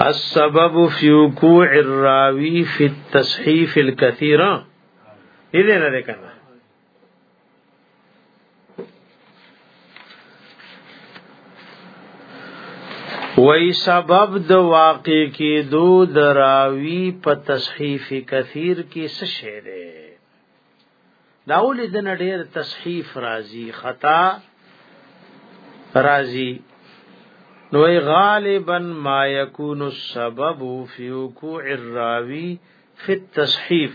السبب في وقوع الراوي في التصحيف الكثيرة اذا ذكرنا وای سبب د واقع کې دو دراوی په تصحیف کثیر کې څه شی دی دا ولې د نړیر تصحیف راځي خطا راځي نو غالبا ما يكون السبب في وقوع الراوي في التصحيف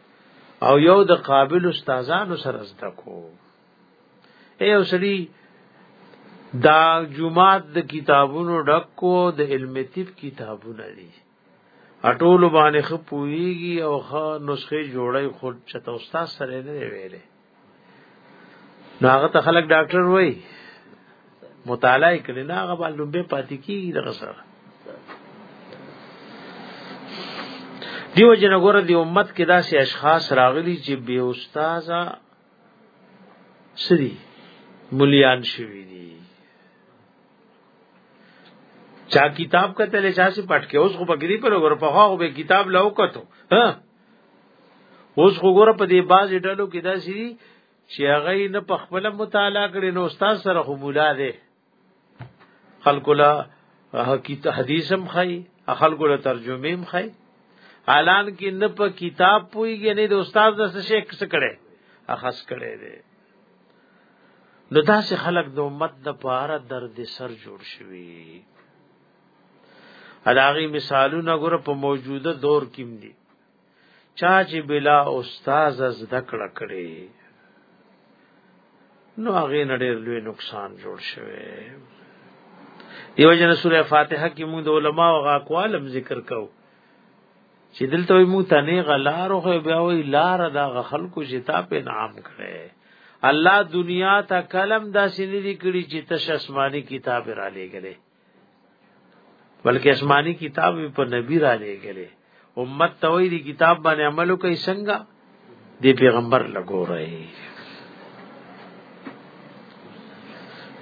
او یو د قابل استادانو سره زده کو اے اوسړي دا جمعات د کتابونو ډک کو د علم طب کتابونه دي اټول باندې خپويږي او خ نسخه جوړي خود چته استاد سره نه ویلې نو هغه ته خلک ډاکټر وای مطالعه کړي نه هغه باندې لومبه پاتې کیږي دغه سره دیو جن غره دی امت کې داسې اشخاص راغلي چې بے استادا سری مليان شوی دي چا کتاب کتل چا سي پټ کې اوس خو بګري پر ور په خو به کتاب لو کتو ها اوس وګوره په دې باز ډلو کې داسي چې هغه نه په خپل مطالعه کړي نو استاد سره خو مولا دی خلکو لا حقیقت حدیثم خای خلکو لا ترجمه هم خای اعلان کې نه په کتاب پويږي نه د استاد د څه شیخ څه کړي اخص کړي دی نو داسې خلک د امت د پاره درد سر جوړ شوي اداغي مثالونه ګور په موجوده دور کې دي چا چې بلا استاد از دکړ کړي نو هغه نړیر لوی نقصان جوړ شوی دیو جن سوره فاتحه کې موږ د علما او اقوالم ذکر کو چې دلته موږ تنه غلار خو بیا وی لار دا خلکو چې تا په نام کړي الله دنیا ته کلم داسې نه دی کړی چې تش آسماني کتاب را لېګلې بلکې آسماني کتاب په نبی را لېګلې امت ته وی دی کتاب باندې عمل کوي څنګه دی پیغمبر لګورای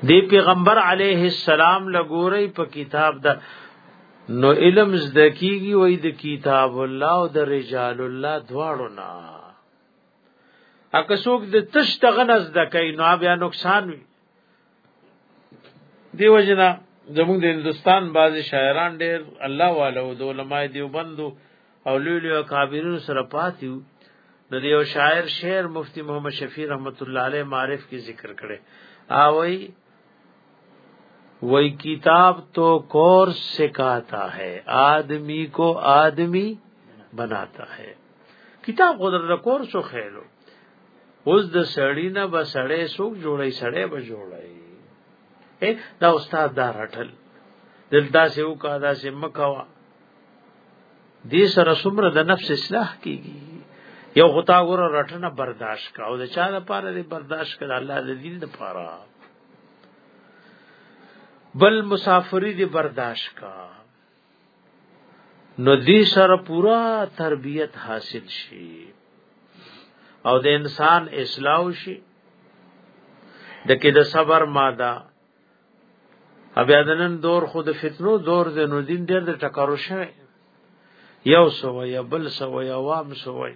دی پیغمبر علیه السلام لګورای په کتاب دا نو علم زده کیږي وای د کتاب الله او د رجال الله دواړو نه اکه څوک د تش تغنز د کین نو بیا نقصان وي دیو جنا زموږ د هندستان بعضی شاعران ډېر الله والو د علماء دیوبندو او لوی لوی کابرینو سره پاتیو د یو شاعر شعر مفتی محمد شفیع رحمت الله علیه معرف کې ذکر کړي او وی وی کتاب تو کورس سکھاتا ہے آدمی کو آدمی بناتا ہے کتاب خود د کورس خو خېلو اوس د سړی نه به سړی سوق جوړی سړی به جوړی اے دا استاد دا رټل دلدا سه او کا دا سه مکوا دې سره سمره د نفس اصلاح کیږي یو غتا ور رټنه برداشت کا او د چا لپاره دې برداشت کړه الله دې دین لپاره بل مسافری دې برداشت کا نو دې سره پورا تربیت حاصل شي او د انسان اصلاح شي د کې د صبر ماده بیا د نن دور خود فتنو دور د نو دین ډېر د ټکرو شوی یو سو یا بل سو یا وام سو وای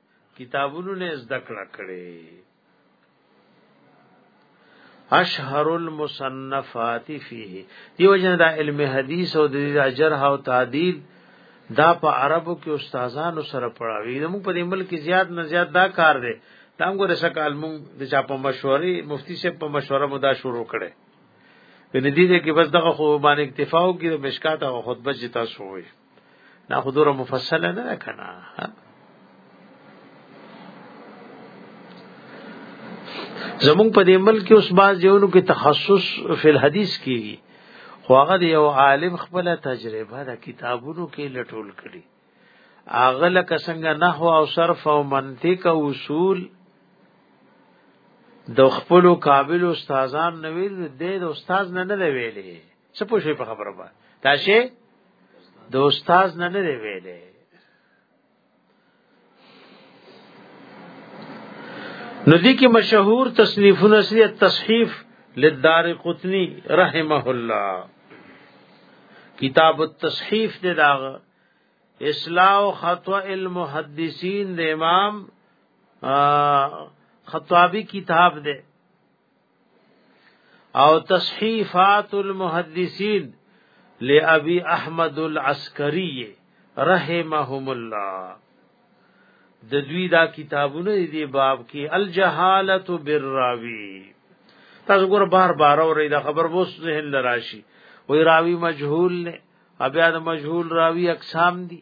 کتابونو نه زده کړه کړې اشهر المصنفات فيه دیو جن دا علم حدیث او د اجر او تعدیل دا په عربو کې استادانو سره پڑھاوي موږ په دې ملک زیات نه زیات دا کار دی دا موږ رسکال موږ د چا په مشورې مفتی صاحب په مشوره مو دا شروع کړي په دې دې کې بس دغه خو باندې اکتفا وکړي مشکات او خطبه چې تاسو وایي دا حضور مفصله نه کنا زمون په دې ملک اوس باز یونو کې تخصص فی الحدیث کیږي خو هغه یو عالم خپل تجربه د کتابونو کې لټول کړي هغه لکه څنګه نحو او صرف او منطق او اصول د خپل قابل استادان نویل د استاد نه نه ویلي څه پوه شوي په خبره باندې تاسو د استاد نه نه دی ویلې نو دي کې مشهور تصنیفونه سری تصحیف للدار قطنی رحمه الله کتاب التصحیف دی داغه اصلاح خطا المحدثین د امام خطابی کتاب دی او تصحیفات المحدثین لابی احمد العسکری رحمهم الله د دوی دا کتابونه دی باب کې الجهالت بالراوی تاسو ګور بار بار اورئ دا خبر وو ذهن لراشي وی راوی مجهول نه بیا د مجهول راوی اقسام دي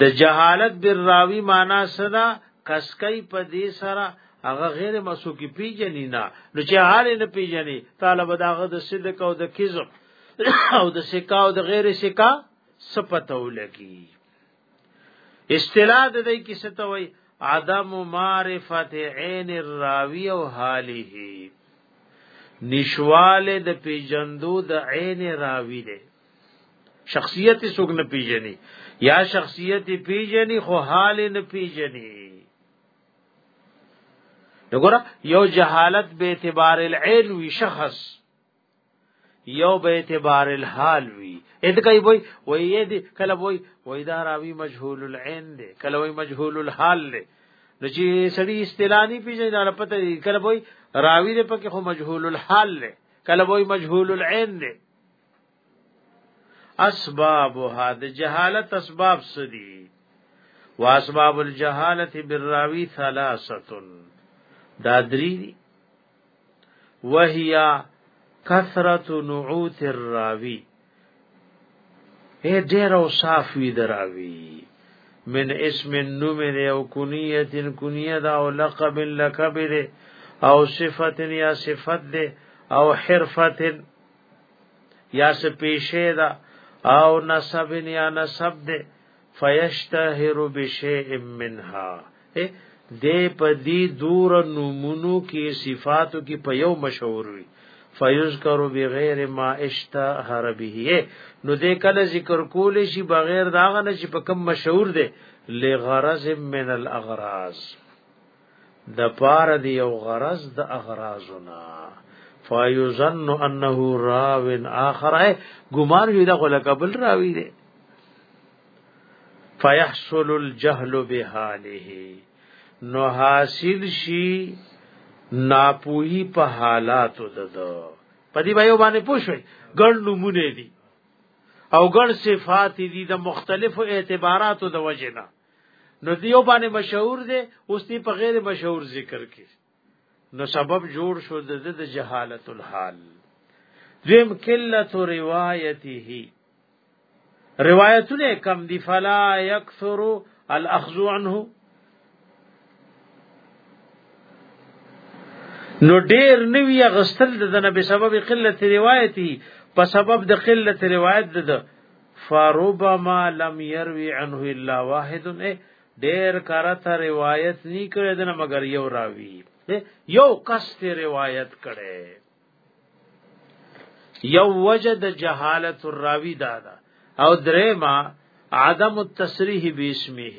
د جهالت بر راوی معنا صدا کسکای په دې سره هغه غیر مسوکی پیجنی نه نو چې حال نه پیجنی طالب داغه د صدق او د کذب او د سکا او د غیر سکا سپته ولګي اصطلاح د دې کې ستوي عدم معرفت عین الراوی او حاله نشواله د پیجندو د عین راوی دی شخصیت څوک نه پیژني یا شخصیت پیژني خو حال نه پیژني وګوره یو جهالت به اعتبار العين وی شخص یو به اعتبار الحال وی اته کوي وای وای دې کله وای وای دا راوی مجهول العين دې کله وای مجهول الحال دې نو چې سړی استلانی پیژنې نه پته کله وای راوی دې پکې خو مجهول الحال دې کله وای مجهول العين دې اسبابها د جهالت اسباب سدي واسباب الجهاله بالراوی ثلاثه دا درې وهي کثرت نعوت الراوی اے ډیر او صاف وی دراوی من اسم النوم دی او کنیت کنیه دا او لقب لقب دی او صفت یا صفت دی او حرفت یا څه پیشه ده او نسب یا نسب ده فیشتهر بشیء منها دې په دې دور نمونو کې صفاتو کې په یو مشهور وي فیذکر بغیر ما اشتهر به نو دې کله ذکر کول شي بغیر دا غنه چې په کم مشهور دي لغرض من الاغراض د پاره دی یو غرض د اغرازنا فیظن انه راو اخر ګمان وی د غل قبل راوی دی فیحصل الجهل بحاله نو حاصل شي ناپوهی په حالاتو ددو پدی به یو باندې پوښوي ګڼ نمونه دي او ګڼ صفات دي د مختلفو اعتباراتو د وجنه نو دیو باندې مشهور دی اوس دی په غیر مشهور ذکر کې نو سبب جوړ شو د د جهالت الحال دیم قلت روایته روایتونه کم دی فلا یکثر الاخذ عنه نو ډیر نوی غستل د نبی سبب قلت روایتي په سبب د قلت روایت د فربما لم يروي عنه الا واحد ډیر کرته روایت نی کړی دنه مگر یو راوی یو کس ته روایت کړي یو وجد جهالت الراوی دادا او درما عدم التصریح باسمه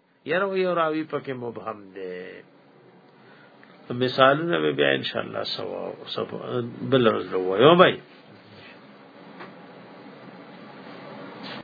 یره یو راوی پکې مبهم دی مثالونه به بیا ان شاء الله سوا سب بل ورځ وایو بھائی